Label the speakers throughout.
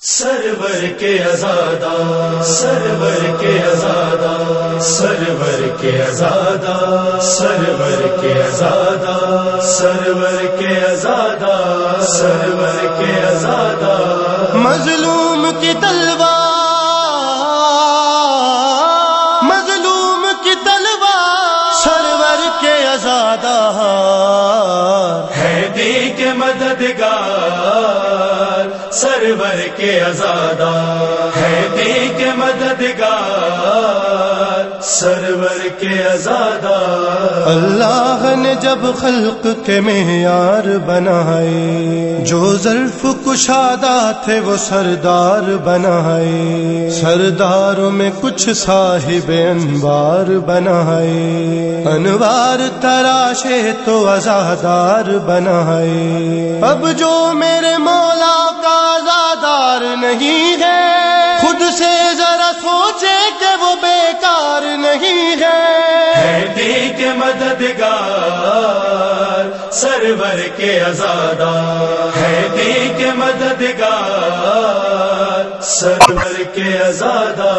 Speaker 1: سرور کے آزادہ، سرور کے آزادہ، سرور کے آزادہ، سرور کے آزادہ، سرور کے آزادہ، سرور کے آزادہ۔
Speaker 2: مظلوم کی تلوار سرور کے آزادہ
Speaker 1: ہے دی کے مددگار، سرور کے آزادہ۔
Speaker 2: اللہ نے جب خلق کے معیار بنائے، جو ظرف کشادہ تھے وہ سردار بنائے۔ سرداروں میں کچھ صاحب انوار بنائے۔ انوار تراشے تو آزادار بنائے۔ اب جو میرے مولا کا نہیں ہے۔ خود سے ذرا سوچے کہ وہ بیکار نہیں ہے۔
Speaker 1: دیکھ کے مددگار۔ سرور کے آزادہ ہے دی کے مددگار، سرور کے آزادہ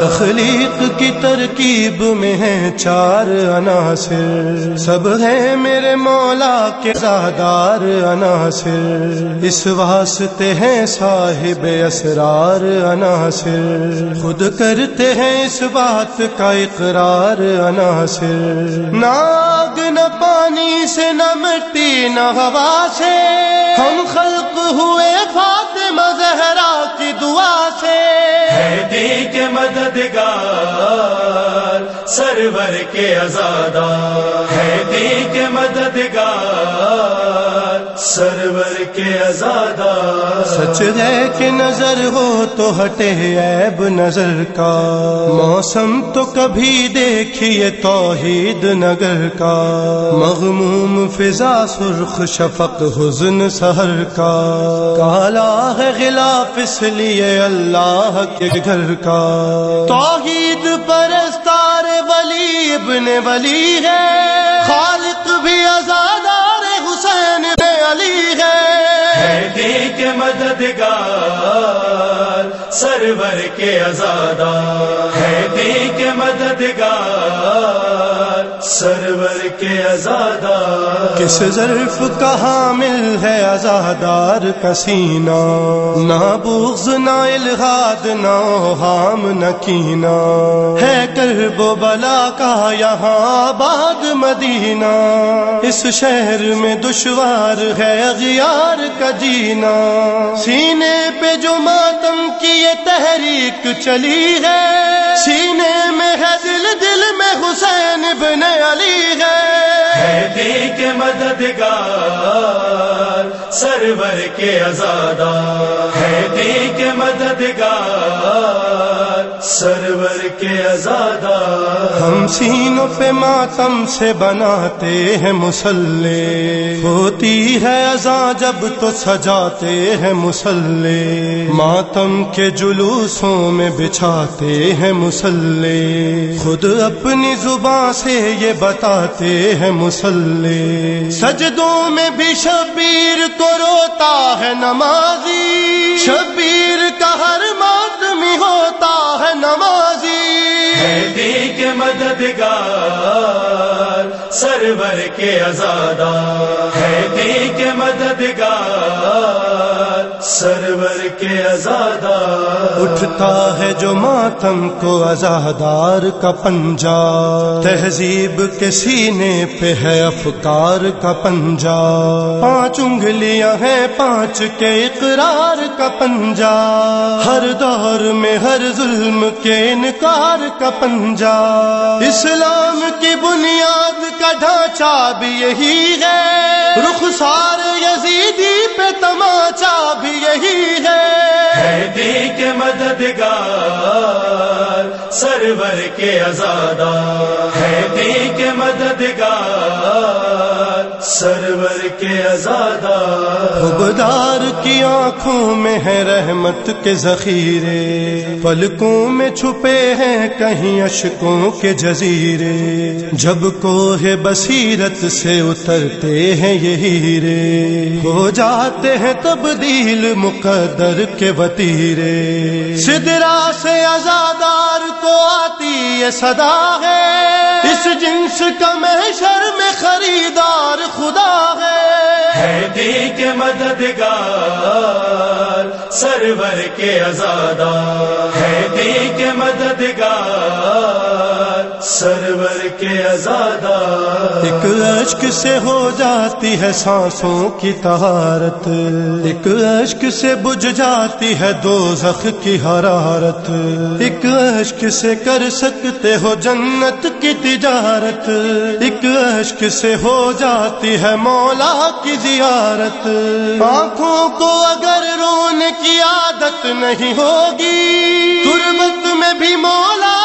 Speaker 2: تخلیق کی ترکیب میں ہے چار عناصر۔ سب ہیں میرے مولا کے زادار عناصر۔ اس واسطے ہیں صاحب اسرار عناصر۔ خود کرتے ہیں اس بات کا اقرار عناصر۔ نہ آگ نہ پانی سے نہ مٹی، نہ ہوا سے۔ ہم خلق ہوئے فاطمہ زہرا کی دعا سے۔
Speaker 1: ہے دی کے مددگار، سرور کے آزادہ ہے دی کے مددگار سرور کے آزادہ۔
Speaker 2: سچ ہے کہ نظر ہو تو ہٹے عیب نظر کا۔ موسم تو کبھی دیکھیے توحید نگر کا۔ مغموم فضا، سرخ شفق، حزن سہر کا۔ کالا ہے غلاف اس لیے اللہ کے گھر کا۔ توحید پرستار ولی ابن ولی ہے۔ خالق بھی آزادار
Speaker 1: کے مددگار سرور کے آزادہ۔ ہے دی کے مددگار سرور کے آزادہ۔
Speaker 2: کس ظرف کا حامل ہے آزادار کا سینہ نہ بغض، نہ الہاد نہ حام، نہ کینا ہے کرب و بلا کا یہاں آباد مدینہ۔ اس شہر میں دشوار ہے اغیار کا جینا سینے پہ جو ماتم کی یہ تحریک چلی ہے سینے میں ہے دل دل میں حسین ابن علی ہے۔
Speaker 1: ہے کے مددگار، سرور کے آزادہ ہے دی کے مددگار سرور کے آزادہ۔
Speaker 2: ہم سینوں پہ ماتم سے بناتے ہیں مسلح۔ ہوتی ہے ازاں جب تو سجاتے ہیں مسلح۔ ماتم کے جلوسوں میں بچھاتے ہیں مسلح۔ خود اپنی زباں سے یہ بتاتے ہیں مسلح۔ سجدوں میں بھی شبیر تو روتا ہے نمازی۔ شبیر
Speaker 1: مددگار سرور کے آزادہ ہے دے کے مددگار سرور کے آزادہ۔
Speaker 2: اٹھتا ہے جو ماتم کو ازادار کا پنجا۔ تہذیب کے سینے پہ ہے افکار کا پنجا۔ پانچ انگلیاں ہیں، پانچ کے اقرار کا پنجا۔ ہر دور میں ہر ظلم کے انکار کا پنجا۔ اسلام کی بنیاد کا ڈھانچہ بھی یہی ہے۔ رخسار یزیدی پہ تماچا بھی یہی ہے۔
Speaker 1: ہے دی کے مددگار، سرور کے آزادہ۔ ہے دی کے مددگار سرور کے ازادہ
Speaker 2: خبدار کی آنکھوں میں ہے رحمت کے ذخیرے۔ پلکوں میں چھپے ہیں کہیں اشکوں کے جزیرے۔ جب کوہ بصیرت سے اترتے ہیں یہ ہیرے۔ ہو جاتے ہیں تبدیل مقدر کے وطیرے سدرا سے ازادار کو آتی یہ صدا ہے۔ اس جنس کا محشر میں خریدار
Speaker 1: مددگار سرور کے آزادہ۔ ہے دے کے مددگار سرور کے ازادہ
Speaker 2: ایک اشک سے ہو جاتی ہے سانسوں کی تہارت ایک اشک سے بجھ جاتی ہے دو زخ کی حرارت۔ ایک اشک سے کر سکتے ہو جنت کی تجارت۔ ایک اشک سے ہو جاتی ہے مولا کی زیارت۔ آنکھوں کو اگر رونے کی عادت نہیں ہوگی، تربت میں بھی مولا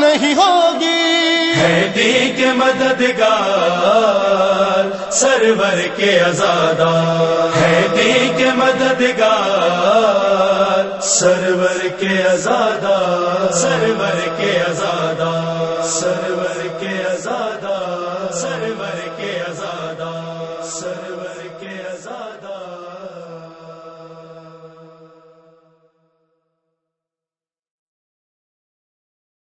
Speaker 2: نہیں ہوگی۔
Speaker 1: ہے دی کے مددگار، سرور کے آزادہ ہے دی کے مددگار، سرور کے آزادہ سرور کے آزادہ سرور کے آزادہ سرور کے آزادہ